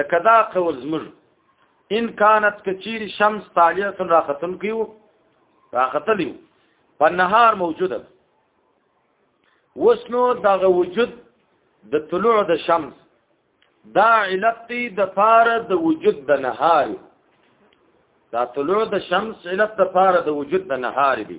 لکه دا قول زموږ ان كانت کچيري شمس طالعه راختن کيو راختلیو په نهار موجوده وسنو دغه وجود د طلوع د شمس دا علت دی د پاره د وجود د نهار دا طلوع د شمس علت د پاره د وجود د نهار دی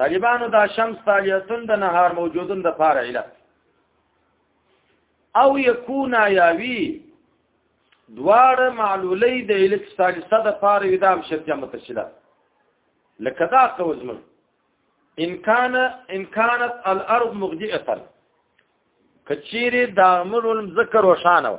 طالبانو دا شمس طالعتن د نهار موجودن د پاره علت او یکون یاوی دواړه معلولې د الک ثالثه د پاره ودام شرطه متصله لکه دا قول زمر ان کان ان کانت الارض مغدئه کچيري دامر المذکر وشانه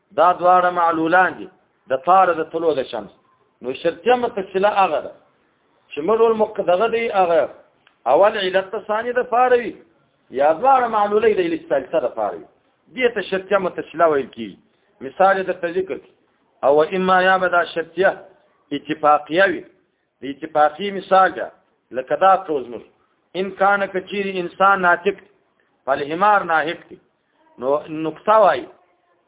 دا دواړه معلولان دي د پاره د طلوع د شمس نو شرطیه متصله هغه ده چې مرول مقدغه دی هغه اول علت ثاني د پاره وي یا دواړه معلولې د علت ثالثه د پاره وي دې ته شرطیه متصله ویل کی مثال د ذکر او اما یا بدا شرطیه اتفاقیه وي د اتفاقی مثال ده لکه دا پروزمر ان کان کچیر انسان ناطق فالحمار ناحق دی نو نقطه وای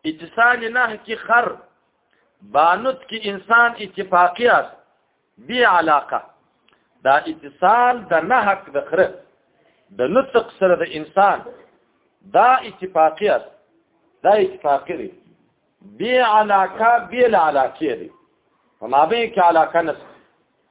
اتصال نه کی خر بانوت کی انسان اتفاقی است بی علاقه دا اتصال د نهک د خره د نطق سره د انسان دا اتفاقی است دا اتفاقی دی بی علاقه بی علاقه دی فما بین که علاقه نست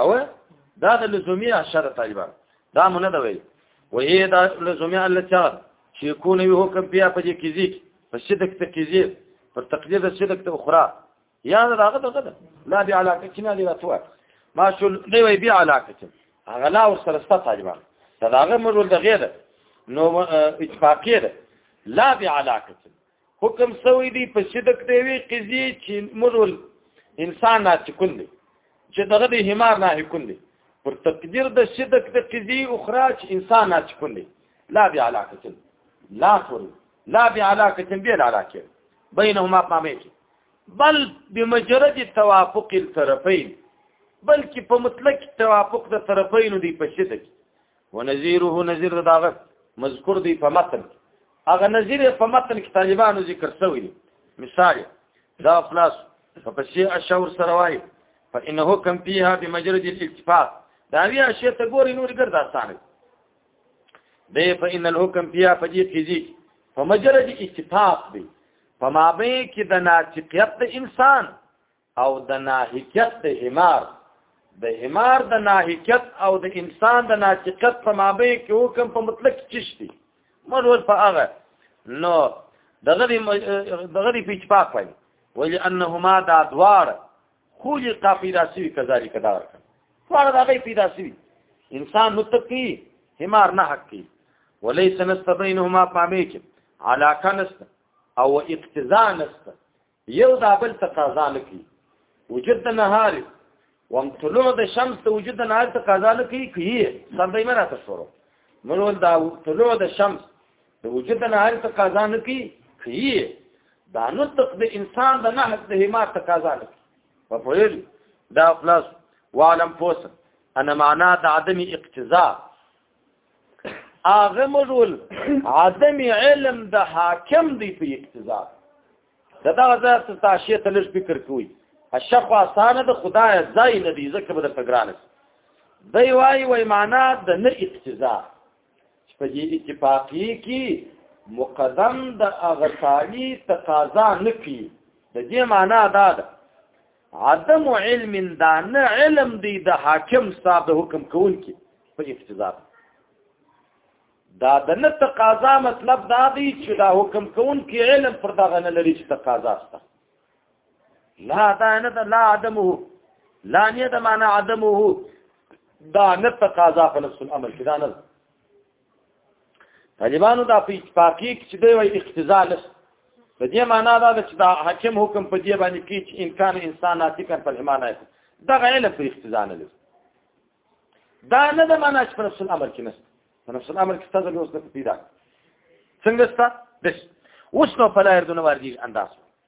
او دا د لزومي اشاره طالبان دا مونږ نه ویل وې دا لزومي الچار چې کو نه یو حکم بیا په دې کې ځیک په صدق ته کې ځیک په تقدیر د صدق ته اخرى یا دا هغه دغه ده لا بیا علاقه کې نه دی راتوا ما شو نه وی بیا علاقه کې هغه لا ور سره ست طالبان دا هغه مجول د غیره نو اتفاقیه ده لا بیا علاقه حکم سوی دی په صدق دی وی قضیه چې مول انسان نه تکون دی چې دغه د همار نه هکون دی پر تقدیر د صدق د قضیه اخرى چې انسان نه تکون دی لا بی علاقه لا تور لا بی علاقه بی علاقه بینهما قامت بل بمجرد توافق الطرفین بلکې په مطلق توافق د طرفین دی په صدق ونذيره نذير داغه مذکور دی په متن هغه نظیر په متن کې طالبانو ذکر شوی دی مثال دا خلاص په پسې اشور سره وایي فانه کم فيها بمجرد الالتفات دا وی اشی ته ګوري نور ګر داستان دی په ان الحكم فيها فدي قضي فمجرد الالتفات دی په مابه کې د ناطقیت انسان او د ناحقیت د حمار د حمار د ناحقیت او د انسان د ناطقت په مابین کې حکم په مطلق چشتي مرور په هغه نو دغه دغه په اتفاق وایي ولی انهما دا دوار خولی قافیدا سوی کذالک دا ورکړه دوار دا غي پیدا سوی انسان متقی حمار نه حق کی وليس نستبينهما فاميك علاقه نست او اقتضاء نست یو دا بل تقاضا نه کوي وجود د نهار وم طلوع د شمس د وجود د نهار تقاضا نه کوي کوي سر دې مراته شروع منول دا طلوع د شمس د وجود د نهار تقاضا نه کوي کوي دا نطق د انسان د نهج د هما تقاضا نه کوي په پوهل دا خلاص وعلم فوس انا معنا د عدم اقتضاء هغه مجول عدم علم د حاکم دی په اقتضا دا دا ذات تاشیه ته لږ فکر کوي الشفا سانه د خدای ځای نه دی ځکه به د تګرانس دی وای وای معنا د نه اقتضا په دې اتفاقی کې مقدم د اغتالی تقاضا نه کی د دې معنا دا ده عدم علم دا نه علم دی د حاکم صاحب د حکم کوونکی په اقتضا دا د نه تقاضا مطلب دا دی چې دا حکم کوونکی علم پر دغه نه لري چې تقاضا سته لا دا نه دا لا عدمه لا نه دا معنا عدمه دا نه تقاضا په نفس الامر کې دا نه طالبانو دا په اتفاقی کې چې دوی وایي اقتضا لس د دې معنا دا ده چې دا حاکم حکم په دې باندې کې چې امکان انسان ناتی کړ په حمانه دا غیله په اقتضا نه لس دا نه ده معنا چې په نفس الامر کې نشته په نفس الامر کې تاسو اوس نه پیدا څنګه ستاسو د اوس نو فلا يردون واردی انداز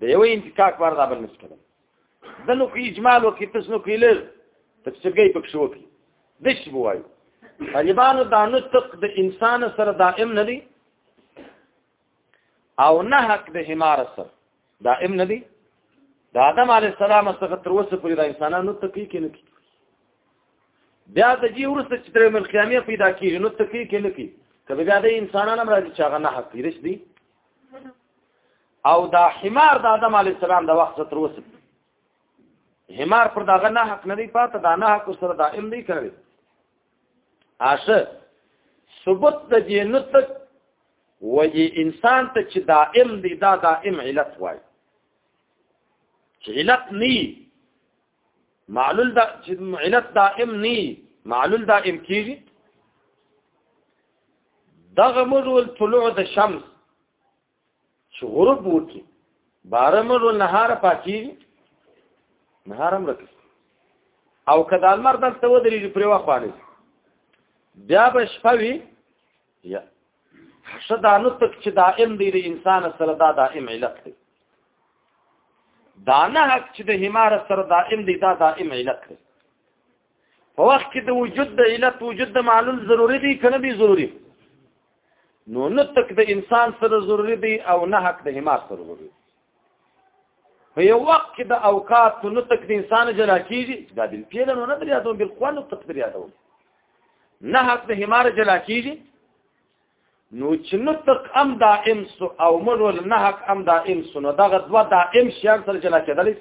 د یو انتکاک بار دا بل مسکره د نو کې اجمال او کې تسنو کې لر تفسیرګي پک شو کې د شی بوای طالبانو دا نو تق د انسان سره دائم نه دي او نه حق د حمار سره دائم نه دي د آدم علی السلام څخه تر اوسه پورې د انسانانو تقی کې نه کی بیا د جی ورسته چې تر مل قیامه پیدا کیږي نو تقی کې نه کی کله بیا د انسانانو راځي چې هغه نه حق پیرش دي او دا حمار د آدم علی السلام د وخت تر اوسه حمار پر داغه نه حق نه دی پاته دا نه حق سره دائم دی کوي عاشه ثبوت د جنت وجه انسان ته چې دائم دی دا دائم علت وای چې علت نی معلول دا چې علت دائم نی معلول دائم کیږي دغه مزول طلوع د شمس چې غروب وکي بارمرو نهار پاتې نهارم رکس او کدا المر دلته ودرېږي پرې واخواني بیا به شپه وي یا حشه دا نو تک چې دائم دی د انسان سره دا دائم علت دی دا نه حق چې د همار سره دائم دی دا دائم علت دی په وخت کې د وجود د علت وجود د معلول ضروری دی کنه به ضروری نو نه تک د انسان سره ضروری دی او نه حق د حمار سره ضروری په یو وخت کې د اوقات نو تک د انسان جلا کیږي دا د پیل نو نه دریا ته بل قوانو تک دریا ته نه حق د حمار جلا کیږي نو چې نو تک ام دائم سو او مرول نه حق ام دائم سو نو دغه دوا دائم شیان سره جلا کېدلی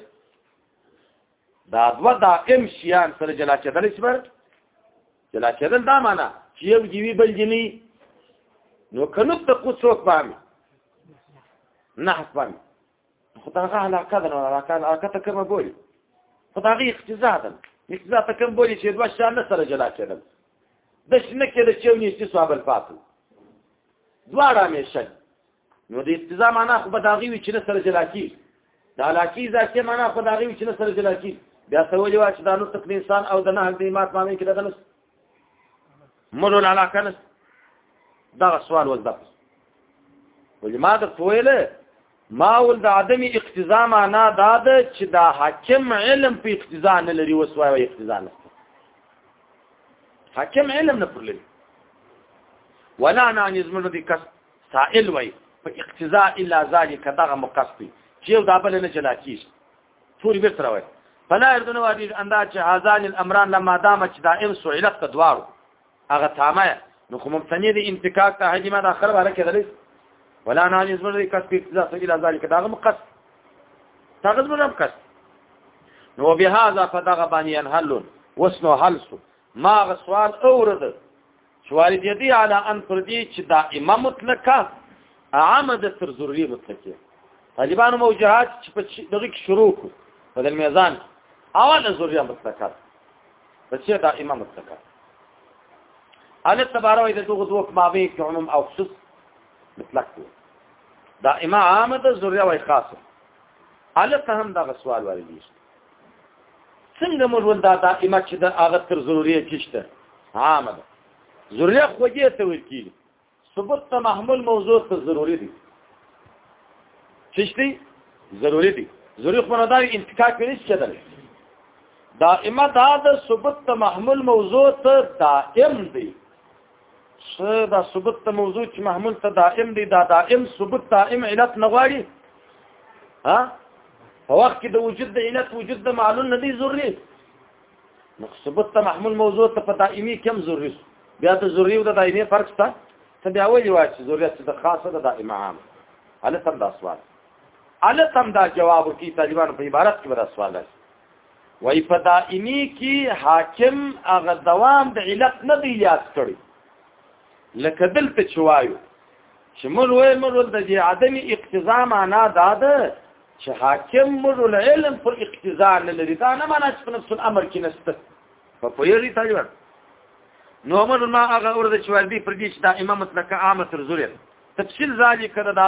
دا دوه دائم شیان سره جلا کېدل شي بر جلا کېدل دا معنا چې یو جیوی بل جنی نو کنو ته کو څوک باندې نه باندې خدای علاقه ده نو علاقه علاقه ته کومه بولی خدای اقتضا ده اقتضا ته کوم بولی چې دوه شیان سره جلا کېدل د شنه کې د چونی چې صاحب الفاتو دواړه مې شل نو د اقتضا معنا خو بداغي وی چې سره جلا کی دا لاکی ذاتي معنا خو داغي وی چې سره جلا کی بیا څه وجه وا چې دا نو تک انسان او د نه حق دی مات معنی کې دغه نس مولو لالا کنس دا سوال وځه ولې ما د فویل ما ول د عدم اقتضا معنا دا ده چې دا حاکم علم په اقتضا نه لري وسوای اقتضا نه حاکم علم نه پرلې ولا نه نظم نه دي کس سائل وای په اقتضاء الا ذلك دغه مقصد چې یو دا بل نه جلا کیږي ټول به سره وای فلا يردون وادي انداز چې هاذان الامران لما دام چې دائم سئلت په دوارو هغه تامه نو کوم ثاني دي انتکاک ته هجمه د اخر وره کېدلې ولا نه نيز مري کس په اقتضاء الا ذلك دغه مقصد تاغز مرم کس نو بهذا فدغه باندې انحلون وسنو حلسو ما غسوال اورد شوارد یدی علی ان پر دې چې دائمه مطلقه عامه د تر ضروري مطلقه طالبانو مو جهاد چې په دغه کې شروع کو په دل میزان اوله ضروري مطلقه په چې دائمه مطلقه ان تباروي د دغه دوه مابین کې عموم او خصوص مطلق دی دائمه عامه د ضروري او خاصه الته هم دا سوال ورګیږي څنګه موږ ول دا دائمه چې د هغه تر ضروري چشته عامه ده ضروري خوږه ته ورکی ثبوت ته محمول موضوع ته ضروري دي چشتي ضروري دي ضروري خو نه دا انتقا کوي چې ده دائمه دا د ثبوت ته محمول موضوع ته دائم دي څه دا ثبوت ته موضوع چې محمول ته دائم دی دا دائم ثبوت دائم علت نه غواړي ها په وخت کې د وجود د علت وجود د معلول نه دی ضروري نو ثبوت ته محمول موضوع ته په دائمي کم ضروري بیا د ضروري او د دائمي فرق شته ته بیا وایي وایي چې ضرورت د خاصه د دائمه عام هله تم دا سوال هله تم دا جواب کی طالبان په عبارت کې به دا سوال دی وای په دائمی کی حاکم هغه دوام د علت نه دی یاد کړی لکه دلته چوایو چې موږ وای موږ د دې عدم اقتضا معنا دا ده چې حاکم موږ علم پر اقتضا نه لري دا نه معنا چې په نفس الامر کې نشته په پویری تاجور نو موږ ما هغه ورته چوار دی پر دې چې دا امام مطلق عامه تر زوره تفصیل ذالک دا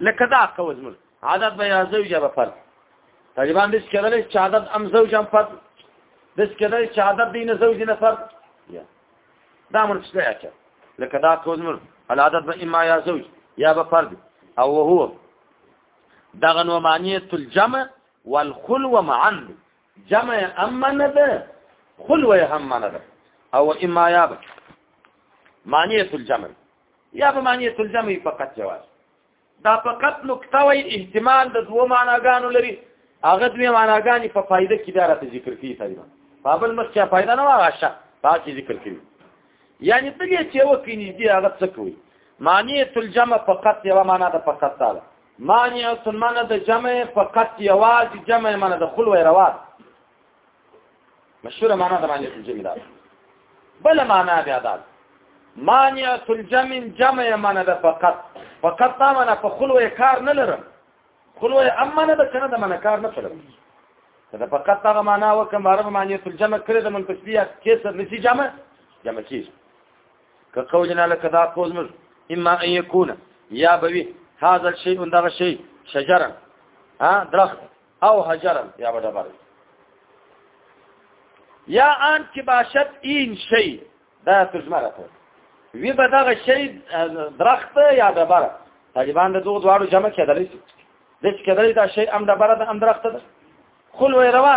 لکه دا قوز مل عدد به یا زوجه به فرد طالبان دې کېدل چې عدد ام زوجه فرد دې کېدل چې عدد دین زوجه نه فرد دا مر څه راځي لکه دا قوز مل العدد به اما یا زوج یا به فرد او هو دغه نو معنی الجمع والخلو معا جمع امن ده خلو هم من ده او اما یا به معنی الجمع یا په معنی تلزمي فقط جواز دا فقط نقطه وی احتمال د دوه معناګانو لري هغه دوی معناګانی په فائدہ کې دا راته ذکر کیږي تقریبا بابل مخ چا فائدہ نه واغشه باقي ذکر کیږي یعنی ته یې چې وکینی دی هغه څه کوي معنی تلجمه فقط یو معنا د فقط تعالی معنی تلمنه د جمع فقط یواز جمع معنا د خلوه روات مشهوره معنا د معنی الجمع ده بل معنا بیا ده معنی الجمع جمع معنا ده فقط فقط دا معنا په خلوه کار نه لرم خلوه امانه ده کنه د معنا کار نه لرم دا فقط هغه معنا وکم عرب معنی الجمع کړی د منتسبیه کیسر نسی جمع جمع کیږي که قولنا لك دا قول مر اما ان يكون يا بوي هذا الشيء دغه شيء شجره ها درخت او حجرا یا به ډبر یا ان کې باشد این شی دا ترجمه راته وی به دا شی درخت یا ډبر طالبان د دوه دواړو جمع کېدلی شي د چې کېدلی دا شی ام ډبر ده ام درخت ده خل وې روا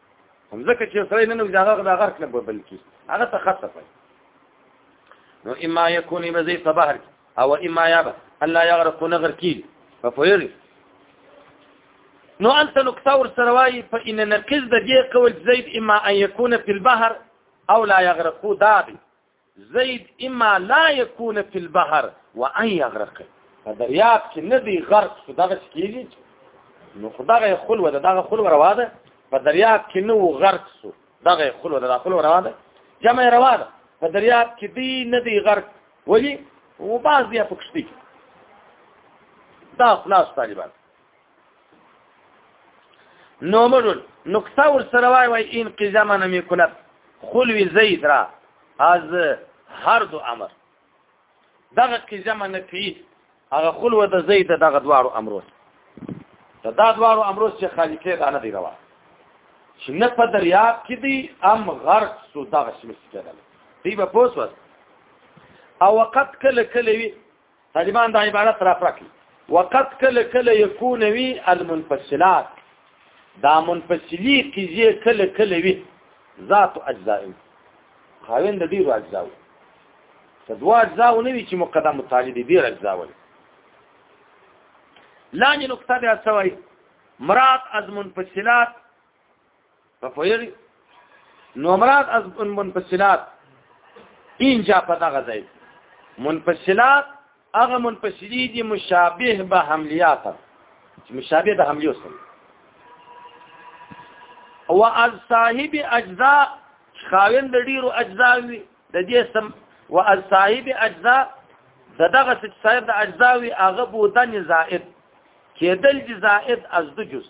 هم ځکه چې سره نه نو ځاګه دا غرق نه بل کی هغه ته خاصه پي نو اما يكون بزي په بحر او اما يابا الله يغرق نغر کی ففيري نو انت نقطه ور سره وايي فان نقز د دې قول زيد اما ان يكون في البحر او لا يغرق دابي زید اما لا یکون فی البحر و ان یغرق په دریاب کې نه دی غرق شو دغه کېږي نو خدای خلوه دغه خلوه روا ده په دریاب کې نه و غرق شو دغه خلوه دغه خلوه روا ده جمع روا ده په دریاب کې دی نه دی غرق ولی و بعض یا پکشتي دا خلاص طالبان نو مرو نقطه ور سره وای وای ان قزما نه میکنه خلوی زید را از هر دو امر دغه قزما نه پی هغه خلوه د زید دغه دوارو امرو دا دا دوارو امرو چې خالقې دا نه دی روا چې نه په دریاب کې دی ام غرق سو دغه شمس کېدل دی به پوسوس او وقت کله کله وی طالبان دا عبارت را پرکی وقت کله کله یکون وی المنفصلات دا منفصلی قضیه کله کله وی ذات اجزاء خاوین د ډیرو اجزاء ته دوا اجزاء نه وی چې مقدم مطالب ډیر اجزاء ول لاندې نقطه بیا سوای مراد از منفصلات په پوهیږي نو مراد از منفصلات اینجا په دغه ځای منفصلات هغه منفصلی دي مشابه به حملیات چې مشابه به حملیو سره او از صاحب اجزاء خاوند د ډیرو اجزاء وي د دې سم او از صاحب اجزاء دغه صاحب د اجزاء وي هغه بودن زائد کېدل دي زائد از د جز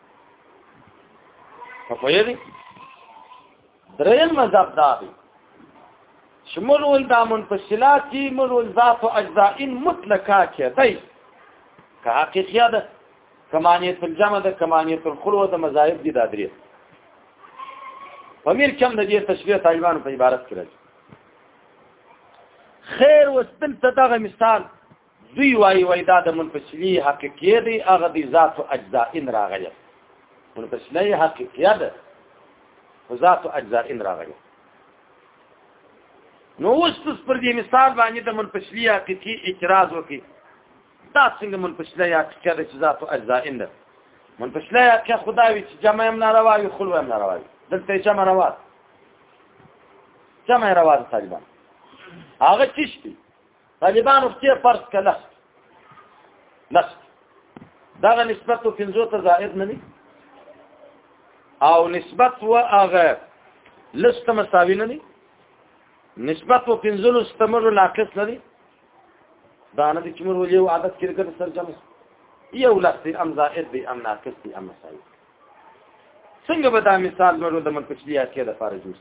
په پوهه دي دریم مذهب دا دی چې مول ول دا منفصلات دي مول ول ذات او اجزاء مطلقه کېدای که حقیقیه ده کمانیت الجمع ده کمانیت الخلوه ده مذاهب دي دا درې فمیر کم د دې تشریح طالبانو په عبارت کې راځي خیر وستل ته دغه مثال دوی وایي وای دا د منفصلی حقیقیه دی هغه دی ذات او اجزاء ان راغلی منفصلی حقیقیه ده ذات او اجزاء ان راغلی نو اوس پر دې مثال باندې د منفصلی حقیقی اعتراض وکي دا څنګه منفصلی حقیقیه ده چې ذات او اجزاء ان ده منفصلی حقیقیه خدای چې جمع هم ناروا وي خلو هم ناروا وي دلته جمع روا جمع روا طالبان هغه چشتي طالبانو کې فرض کله لس دا نسبت او پنځو ته زائد نه دي او نسبت و هغه لسته مساوي نه دي نسبت او پنځو لسته مر ناقص نه دي دا نه دي چې مر ولې عادت کې ګټه سر جمع یو لس دي ام زائد دي ام ناقص دي ام مساوي څنګه به دا مثال ورو د منطقي اکیده فارغ جوړ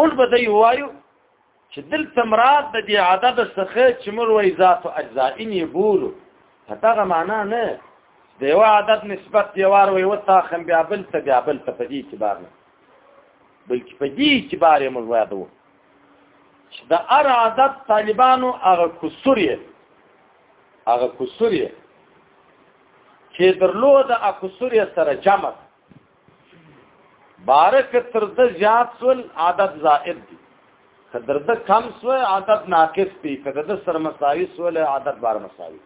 مول به دی وایو چې دلته مراد د دې عدد څخه چې موږ وایي ذات اجزائین یې بولو په دغه معنا نه د یو عدد نسبت دی وار وي وتا خم بیا بل ته بیا بل ته په دې اعتبار نه بلکې په دې اعتبار یې موږ وایو چې د ار عدد طالبانو هغه کسوریه هغه کسوریه چې درلو د اکسوریه سره جمع بارک تر د زیات سول عدد زائد دی کدر د کم سو عدد ناقص دی کدر د سر مساوی سول عدد بار مساوی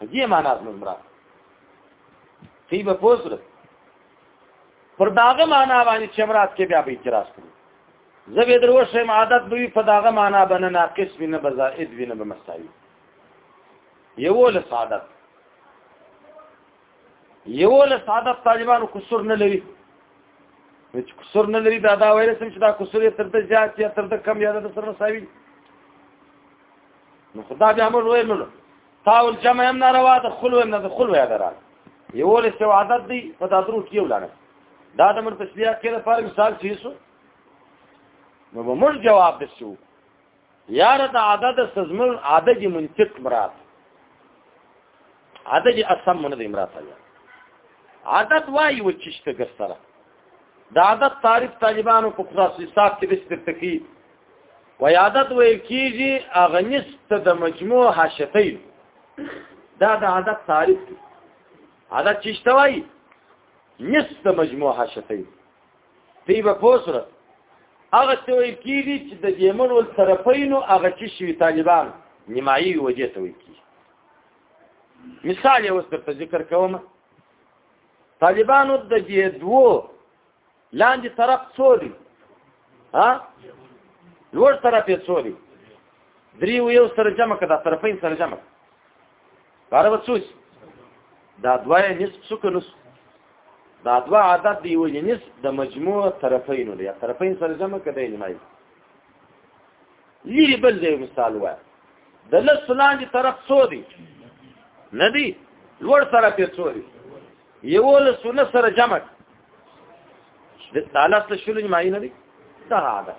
دې معنا زموږ مراد تی به پوسره پر داغه معنا باندې چې مراد کې بیا به اعتراض کوي زه به درو شم عادت دوی په داغه معنا باندې ناقص وینه بزائد وینه به مساوی یو له سعادت یو له ساده طالبانو کسر نه لري چې کسر نه لري دا دا ویل سم چې دا کسر یې تر د زیات یا تر د کم یا د سره مساوي نو خدا به امر ویل نو تاول جمع هم ناروا ده خلو هم نه ده خلو یا درال یو له سو عادت دی په تاسو کې ولانه دا د مر تشریح کې لپاره مثال شي سو نو موږ جواب دسو یاره د عدد سزمن عدد منطق مراد عدد اسم من د امرات یا عدد وای و چشت ګسره د عدد تعریف طالبانو په خلاص حساب کې بس ترتکی و عدد ویل کیږي اغنست د مجموع حاشتین دا د عدد تعریف عدد چشت وای نست مجموع حاشتین دی به پوسره هغه ته ویل کیږي چې د یمن ول طرفینو هغه چې شوی طالبان نیمایي وجه ته ویل کیږي مثال یې اوس درته ذکر کوم طالبانو د دې دوو لاندې طرف څو دي ها لوړ طرف یې څو دي دریو یو سره جمع کړه طرفین سره جمع کار وڅوس دا دوه نصف څو کنه دا دوه عدد دی یو جنس د مجموع طرفین دی طرفین سره جمع کده اجماعي لیر بل دی مثال وای د لس لاندې طرف څو دی نه دی لوړ طرف یې څو دی یو لس نه سره جمع د تعالی ته شول اجماعي نه دی دا عدد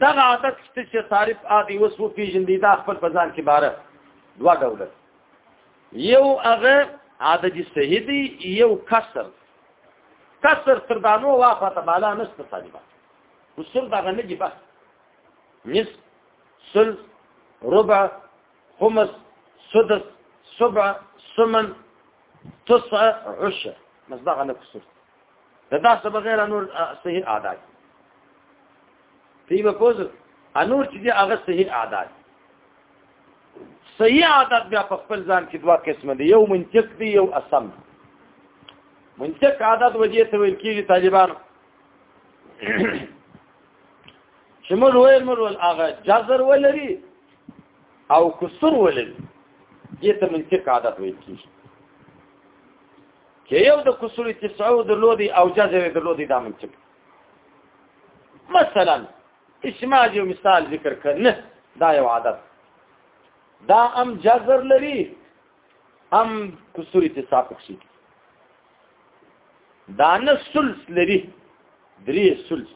دغه عادت شته چې تعریف عادي اوس وو پیژندې دا خپل بازار کې باره دوا ډول یو هغه عادت صحیح دی یو کسر کسر تر دانو واخه ته بالا نشته طالبان وسل دا غنه دی بس نس سل ربع خمس سدس سبع ثمن تسع عشر مصداق على كسر دا تاسو بغیر نور صحیح اعداد دی په پوز انور چې هغه صحیح اعداد صحیح عادت بیا په خپل ځان کې دوه قسم دي یو منطق دی یو اسم منطق عادت وجه ته ویل کېږي طالبانو چې موږ ویل موږ ول هغه جزر ولري او کسر ولري دې ته منطق عادت ویل کېږي چې یو د کسر تسعو د لودي او جزر د لودي دا منصب مثلا اشماج یو مثال ذکر کړ نه دا یو عادت دا ام جزر لري ام کسر تسع پکې دا نه سلس لري درې سلس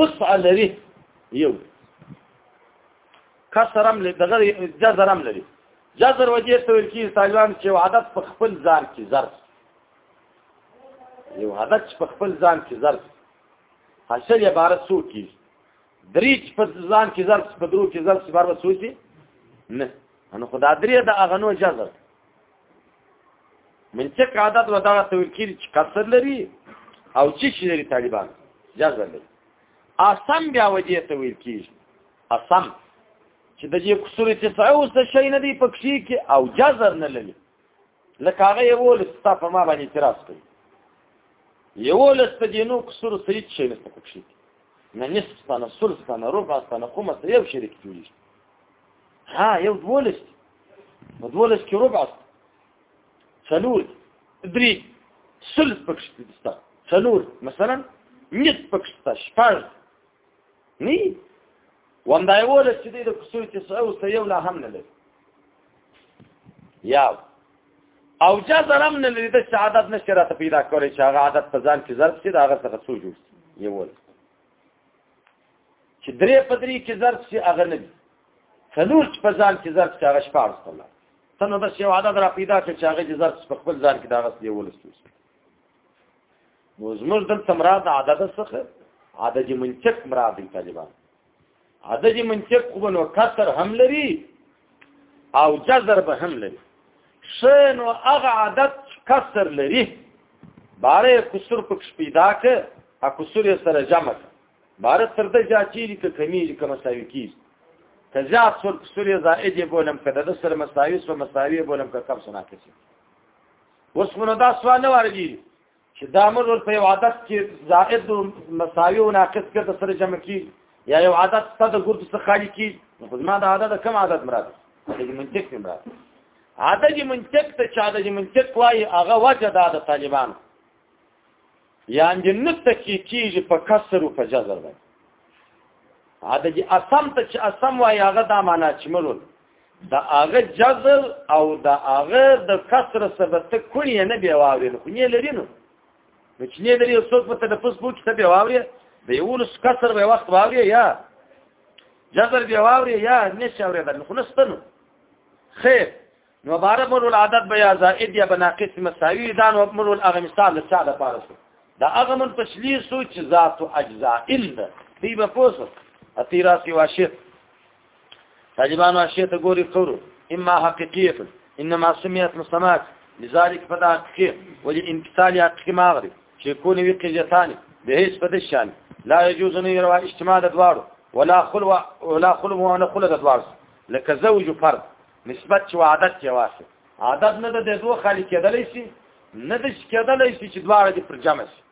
تسع لري یو کسرم لري دغه جزرم لري جذر وجه ته ویل کیږي طالبان چې یو عادت په خپل ځان کې ضرب یو عادت په خپل ځان کې ضرب حاصل یې عبارت څو کی درې په ځان کې ضرب په درو کې ضرب بار وسو کی نه نو خدا درې د اغنو جذر من څه عادت ودا ته ویل کیږي چې کثر لري او چې شي لري طالبان جذر لري اسم بیا وجه ته ویل کیږي قسم چې د دې کسور چې څو څه شي نه دی پکشي کې او جزر نه للی لکه هغه یو لستا په ما باندې اعتراض کوي یو لستا دې نو کسور څه هیڅ شي نه پکشي نه نصف سنه ثلث سنه ربع سنه خمس یو شریک جوړي ها یو دولس دولس کې ربع څلور درې ثلث پکشي دستا څلور مثلا نصف پکشي شپږ ني ومدای ول چې د کوسو چې څو اوس یو لا هم نه لري یا او جا زرم نه لري د عادت نشه راته پیدا کړی چې هغه عادت په ځان کې ضرب شي دا هغه څه څو جوړ یو ول چې درې پدری کې ضرب شي هغه نه دي څلور چې په ځان کې ضرب شي هغه شپږ ستله تنه د شی عادت را پیدا کړي چې هغه ضرب په خپل ځان کې دا هغه یو ول ستوي نو زموږ دلته مراد عدد څخه عدد منطق مراد دی طالبان عدد منطق خو نو کثر هم لري او جذر به هم لري شین او هغه عدد کثر لري باره کسر پکش پیدا که ا کسر سره جمع که باره تر د جاچیری که کمیږي که مساوي کیږي که زیات سر کسر زائد بولم که د سره مساوي سو مساوي بولم که کم سنا کسی اوس مونږ دا سوال نه ورګي چې دا مزور په یو عدد کې زائد او مساوي او ناقص کې د سره جمع کی یا یو عدد ته د ګرد څخه خالی کی نو خو ما دا عدد کم عدد مراد دی د منطق نه مراد عدد منطق ته چا د منطق وای هغه وجه دا د طالبانو یان جنت ته کی کیږي په کسر او په جزر باندې عدد اسم ته چې اسم وای هغه دا معنا چې مزور د هغه جزر او د هغه د کسر سبب ته کړی نه بیا واوري نو نه لري نو نو چې نه لري څوک په تنفس بو کې ته بیا واوري د یو لس کسر به وخت واوري یا جزر بیا واوري یا نشه اوري بل خو نستنو خیر نو بار مر العدد بیا زائد یا بناقص مساوی دا نو مر الاغه مثال د ساده پاره شو دا هغه من تشلیص چې ذات او اجزاء ان دی په پوسو اتیرا سی واشه طالبانو اشیاء ته ګوري قورو اما حقیقیه انما سميت مسمات لذلك فدا حقیقیه ولې انقتال حقیقي ماغري چې کونه وی قضیتان به هیڅ په دې شان لا يجوز ان يروا اجتماع د دوارو ولا خلوه ولا خلوه ولا خلوه د دوارو لکه زوج فرد نسبت چې عادت کې واسه عادت نه د دوه خالي کېدلې شي نه د کېدلې شي چې دواره دې پر جمع شي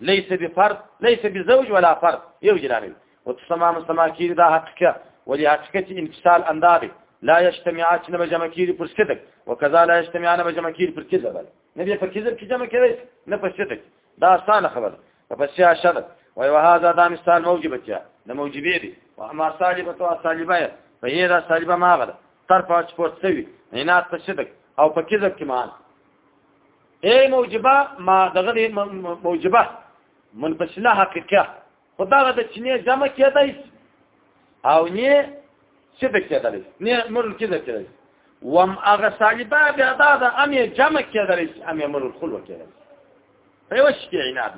ليس بفرد ليس بزوج ولا فرد یو جلانه او تسمع مسمع کیږي دا حقیقت ولې حقیقت انفصال اندابه لا يجتمعات نه جمع کیږي پر صدق وکذا لا يجتمعان نه جمع کیږي پر کذب نه به پر کذب کې جمع کیږي نه پر صدق دا اسانه خبره په سیا شرط وای وهذا دا مثال موجب چا د موجبې دي او اما سالبه تو سالبه په یې دا سالبه ما غله تر پاچ پورت سوي نه په صدق او په کذب کې مان اے موجبه ما دغه موجبه منفصله حقیقه خدغه د چینه جمع کېدای او نه څه د کېدای نه مر کې د کېدای وم هغه سالبه بیا دا د امې جمع کېدای امې مر خلو کېدای په وش کې عناد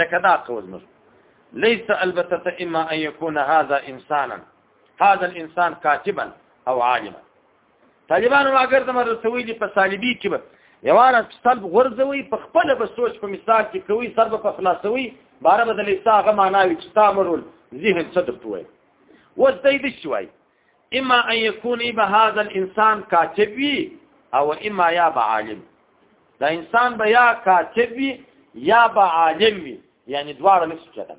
لکه دا قول مر ليس البته اما ان يكون هذا انسانا هذا الانسان كاتبا او عالما طالبانو اگر زموږ رسوي دي په صلیبي کې به یوانه طلب غرزوي په خپل به سوچ په مثال کې کوي سر به په خلاصوي بار به د لیسا هغه معناوي چې تامرول ذهن صدر توي و زید شوي اما ان يكون به هذا الانسان كاتبي او اما يا عالم دا انسان به یا کاتبي یا به عالم وي یعنی دواړه نفس کېدل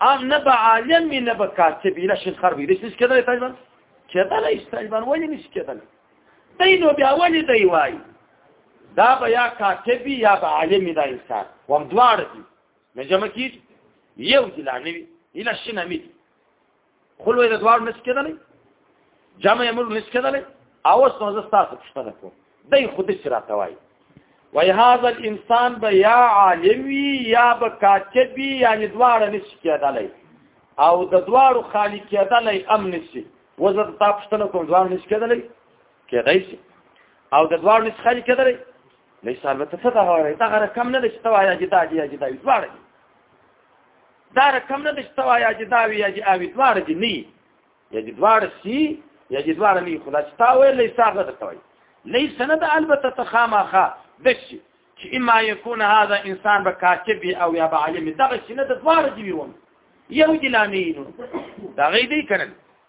ام نه به عالم می نه به کاتب نه شي خر به دې کېدل طالبان کېدل یې طالبان ولې نشي کېدل دای نو بیا ولې دی وای دا به یا کاتب یا به عالم دا انسان وم دواړه دي نه جمع کیږي یو دي لا نه وي اله شنه مې خلوه د دوار نس کېدلې جمع یې موږ نس کېدلې او اوس نو زه تاسو پوښتنه کوم دای خو دې سره توای وای هاذا الانسان به یا عالمي یا به کاتبي یعنی دوار نس کېدلې او د دوار خالق کېدلې امن شي وزه تاسو پوښتنه کوم دوار نس کېدلې کېدای شي او د دوار نس خالق کېدلې ليس البته څه دا غواړي دا غره کم نه ده چې توا یا جدا یا جدا دواړه دا رقم نه دشته وایا چې دا وی یا چې اوی دوار دي نه یا چې دوار سی یا چې دوار نه خدا چې تا وې لې ساغه ته توي ليس نه د البته تخامخه دشي چې اما يكون هذا انسان بكاتب او يا بعلم دغه شنه د دوار دي وون یو دلانینو دا غي دی کنه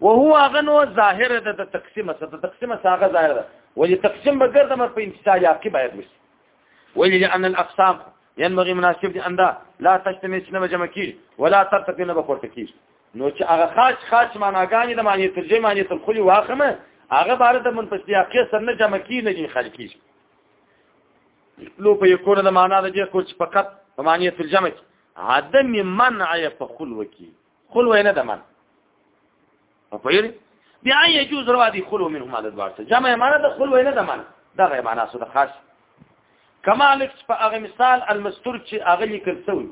وهو هغه نو ظاهر ده د تقسیم سره د تقسیم سره هغه ظاهر ده ولې تقسیم به ګرځه مر په امتثال یا کې باید وشي ولې لأن الاقسام ينبغي مناسب دي انده لا تجتمع سينما جمع کیږي ولا ترتقي نه بخورته کیږي نو چې هغه خاص خاص معناګانې د معنی ترجمه معنی تلخلي واخمه هغه بار د منفصل عقیه سره نه جمع کیږي نه خلق کیږي لو په یکور د معنا د دې کو چې فقط په معنی ترجمه کې عدم منع په خلوه کې خل وینا د من په پیری بیا یې جوز روا دي خلو منهما د دوار څخه جمع معنا د خلو نه د معنا دا غي معنا سو د خاص کما لکس په هغه مثال المستور چې هغه لیکل سوی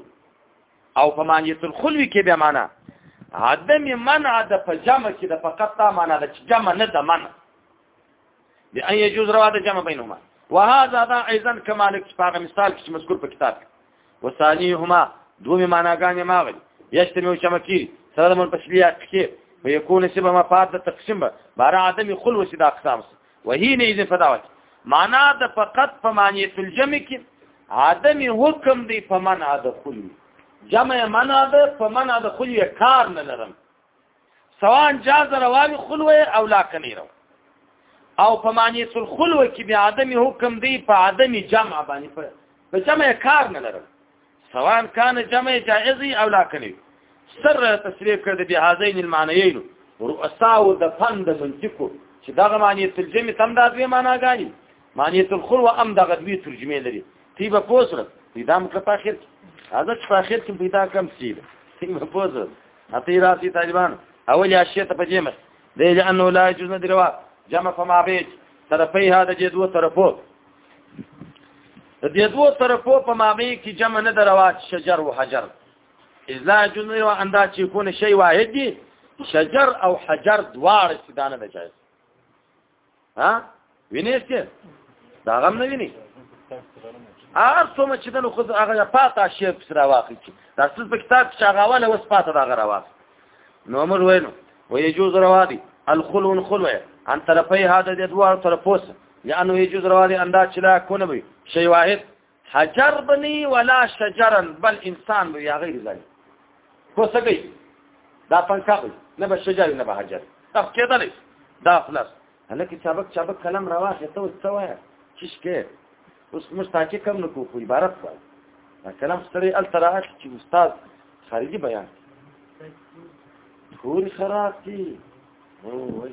او په معنی تل خلوی کې بیا معنا عدم منع د په جمع کې د فقط تا معنا د جمع نه د منع دی ان يجوز روا د جمع بينهما وهذا دا ايضا كما لك په مثال کې مذکور په کتاب وثانيهما دومي معناګانې ماغل يشتمل شمکی سره د منفصليات کې ويكون سبب مفاد تقسيم بار عدم خلو سيد اقسام وهي نه اذا فداوت معنا د فقط په معنی الجمع کې عدم حکم دی په معنا د خلو جمع معنا د په معنا د خلو کار نه لرم سواء جاز رواوی خلوه او لا کنی رو او په معنی سل خلوه کې بیا عدم حکم دی په عدم جمع باندې په جمع کار نه لرم سواء کان جمع جائزي او لا کنی سر تسریع کړ د بهذین المعنیین رؤسا او د فند منطقو چې دغه معنی ترجمه تم دا دوی معنا غاړي معنی تل خور و ام دغه دوی ترجمه لري تی به پوسره پیدا مکه په اخر کې هغه په اخر کې پیدا کم سیده تی به پوسره نتی راسی طالبان اولی اشیاء ته پدې مخ دی لانه لا يجوز ندروا جمع فما بيت طرفي هذا دې دوه طرفو دې دوه طرفو په مابي کې جمع نه دروا شجر او حجر اذا يجوز ندروا اندا چې کونه شی واحد دي شجر او حجر دوار استدانه نه جایز ها وینې چې دا غم نه ویني هر څومره چې دنو خو هغه پاته شی پس راواخی چې دا څه په کتاب کې هغه والا وس پاته دا غراواخ نو امر وینو ويجوز روادي الخلو الخلوه عن طرفي هذا د دوار طرفوس لانه يجوز روادي اندا چې لا کونه وي شی واحد حجر بني ولا شجرا بل انسان به یا غیر ذلک خو سګي دا پنکا وي نه به شجر نه به حجر تف کېدلې دا خلاص هلکه چابک چابک کلام راواخه ته څه وایې چشکه اوس موږ تاکي کم نه کوو عبارت وایي دا کلام ستړي ال تراح چې استاد خارجي بیان خوري خراب دي وای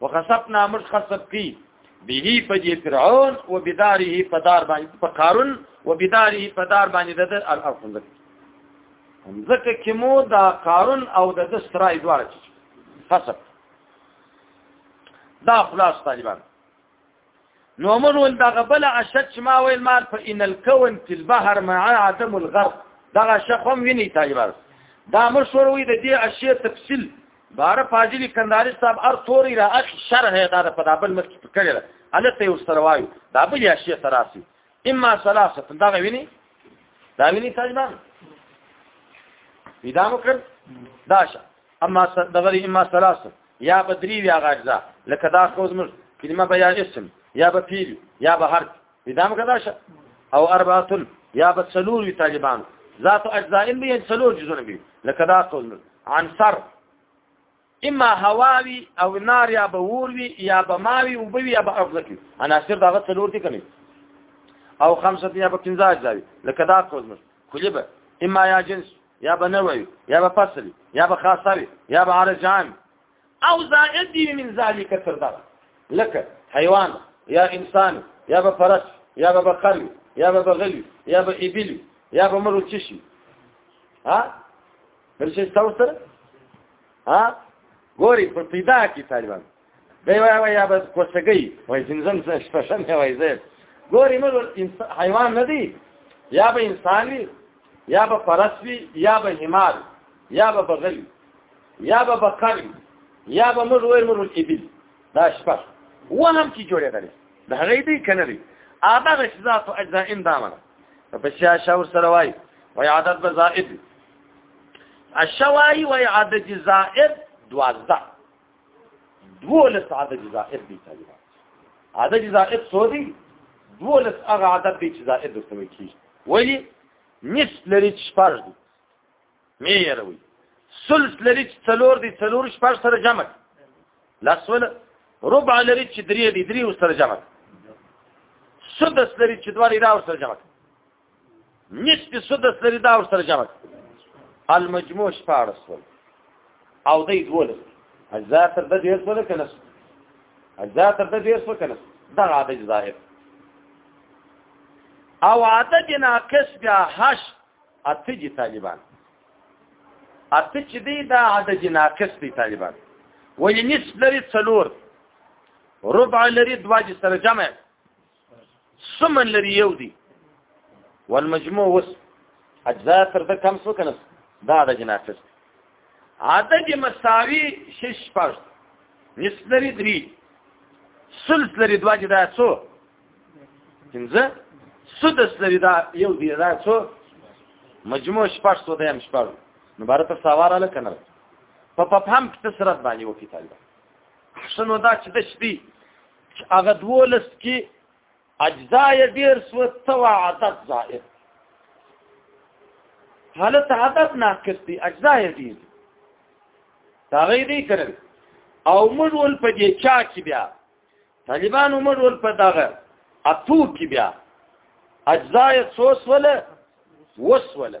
وخسفنا مرج خسف کی به پدی فرعون و بداره پدار باندې په قارون و بداره پدار باندې د الارض ځکه چې مو دا قارون او د دسترای دواړه خسف دا خلاص طالبان نو من ول دغه بل اشد چې ما ویل مال په ان الكون في البحر مع عدم الغرق دغه شخم ویني تایبر دا مشور وي د دې اشیاء تفصیل بار فاضلی کنداری صاحب ار توري را اخ شرح دا په دابل مخ کې کړل الته یو سره وایو دا بل اشیاء تراسي اما ثلاثه دا ویني دا ویني تایبر ویدامو کړ دا شه اما دغه اما ثلاثه یا به درې یا غاجزا لکه دا خو زموږ کلمه به یا اسم یا به فعل یا به حرف دا موږ دا شه او اربعه یا به څلور وی طالبان ذات اجزاء به یې څلور جزونه به لکه دا خو زموږ عنصر اما هواوی او نار یا به ور وی یا به ماوی او به یا به افغکی عناصر دا څلور دي کني او خمسه یا به پنځه اجزاوی لکه دا خو زموږ کلی به اما یا جنس یا به نوی یا به فصل یا به خاصوي یا به عرض عام او زائد دی من ذالک تر دا لکه حیوان یا انسان یا به فرس یا به بقر یا به بغل یا به ابل یا به مرو چشي ها بل شي تاسو ها ګوري په پیدا کې طالبان دی وای وای یا بس کوڅګي وای زمزم څه شپه شم وای زه ګوري نو حیوان نه دی یا به انسان وي یا به فرس وي یا به حمار یا به بغل یا به بقر یا به مر وای مر الابل دا شپه وهم کی جوړه ده د هغه دی کنه دی اته غشزات او اجزا اندامنه په شیا شاور سره وای وای عدد بزائد الشوای وای عدد زائد دوازده دولس عدد زائد دي طالبان عدد زائد څو دي دولس هغه عدد دي چې زائد ورته وایي کیږي ولی نس لري چې شپږ دي مې یروي ثلث لري چې څلور دي څلور شپږ سره جمع لاسول ربع لري چې درې دي درې سره جمع سدس لري چې دوه لري سره جمع نشته سدس لري دا ور سره جمع المجموع شپارس ول او دی دولس اجزا تر د ډیر سره کنه اجزا تر د ډیر سره کنه دا عدد ظاهر او عدد ناقص بیا هش اته جی طالبان اته چې دی دا عدد ناقص دی طالبان ولی نصف لري څلور ربع لري دواجه سره جمع سمن لري یو دی والمجموع وس اجزاء تر د کم سو کنه دا د جناسس عدد مساوي شش پښ نصف لري دري ثلث لري دوا جدا سو پنځه سدس لري دا یو دی دا سو مجموع شپږ سو د هم شپږ نو بار ته سوار اله کنه په په هم کته سرت باندې وکی طالب شنو دا چې د شپې چې هغه دولس کې اجزا یې ډیر سو سوا عدد زائد حالت عدد ناقص دي اجزا یې ډیر دا غي دي کړل او موږ ول په دې چا کې بیا طالبان موږ ول په دغه اتو کې بیا اجزا یې سوس ولا وسوله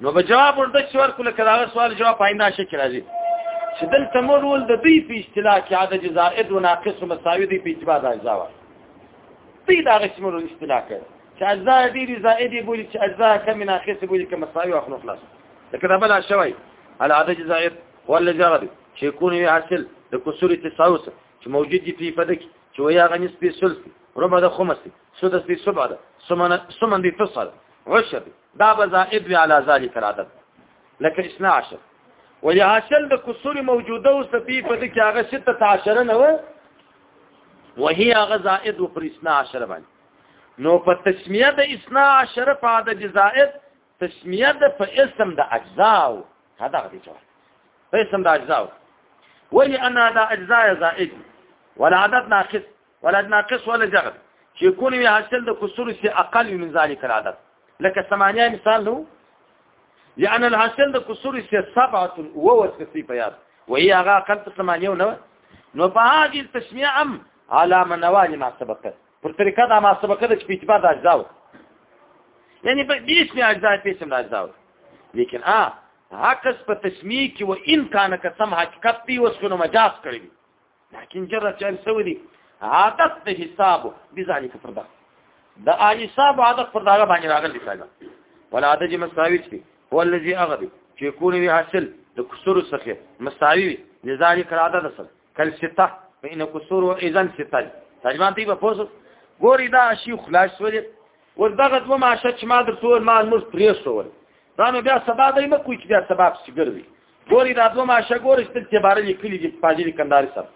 نو به جواب ورته چې ورکو لکه دا سوال جواب پاینده شي کې راځي چې دلته مور ول د دوی په اصطلاح کې عدد زائد و ناقص و مساوي دی په اجبا د اجزا وایي دوی دا غشي مور اصطلاح کوي چې اجزا ډېری زائد بولي چې اجزا کم ناقص بولي کم مساوي او خلق خلاص لکه دا بل شوی العدد زائد ولا جرد چې يكون وي حاصل د کسور تساوس چې موجود دي په فدک چې ويا غني سپي سلس ربع د خمس سدس دي سبع ده سمن سمن دي تصل عشر دا بزائد وی علی ذلک العدد لکه 12 ويهاشل د کسور موجوده او سپی په دې کې هغه 16 نه و وهي هغه زائد و پر 12 باندې نو په تسمیه د 12 په عدد زائد تسمیه د په اسم د اجزاء هدا غدي جواب په اسم د اجزاء ولي انا دا اجزاء زائد والعدد ناقص ولا ناقص ولا جغل چې يكون وي حاصل د کسر سي اقل من ذلك العدد لکه ثمانيه مثال نو لأن الحاصل د کسر سي سبعه ووت في بياض وهي هغه اقل ثمانيه نو نو په هغه التسميه ام على منوال ما سبقت پر طریقه دا ما سبقت چې په اعتبار د اجزاو یعنی په دې اسم اجزا په اسم اجزاو لیکن ا عکس په تسمیه کې و ان کان کسم حقیقت دی وسونو مجاز کړی لكن جرت جان سولي عادت د حساب بذلك فردا د حساب عادت فردا باندې راغلی څنګه ولا عادت چې مساوي شي هو الذي اغدي چې کونه وی حاصل د کسر څخه مساوي وي لذلك عادت اصل کل سته فإن كسر اذا سته تجمان دی په پوس ګوري دا شي خلاص ولې ول دغه دوه ماشه چې ما درته ما نور پرې شول دا نو بیا سبا دای مکو چې بیا سبا سیګر وي ګوري دا دوه ماشه ګوري ستل چې بار لیکلي دي پاجي کنداري صاحب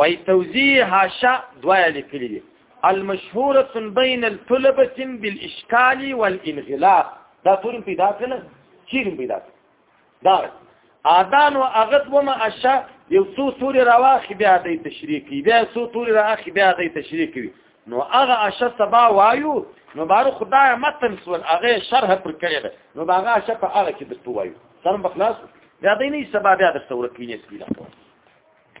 وای توزیع هاشه دوه لیکلي دي المشهوره بين الطلبه بالاشكال والانغلاق دا تورم پیدا کړل چیرم پیدا کړل دا اذان او اغت وما اشا یو څو توري راواخي بیا د تشریح کی بیا څو توري راخي بیا د تشریح کی نو هغه اشر سبا وایو نو بارو خدای متن سول هغه شرح پر کړی ده نو هغه اشر په هغه کې درته وایو سم بخلاص بیا دې نه سبا بیا درته ورکوینې سپیلا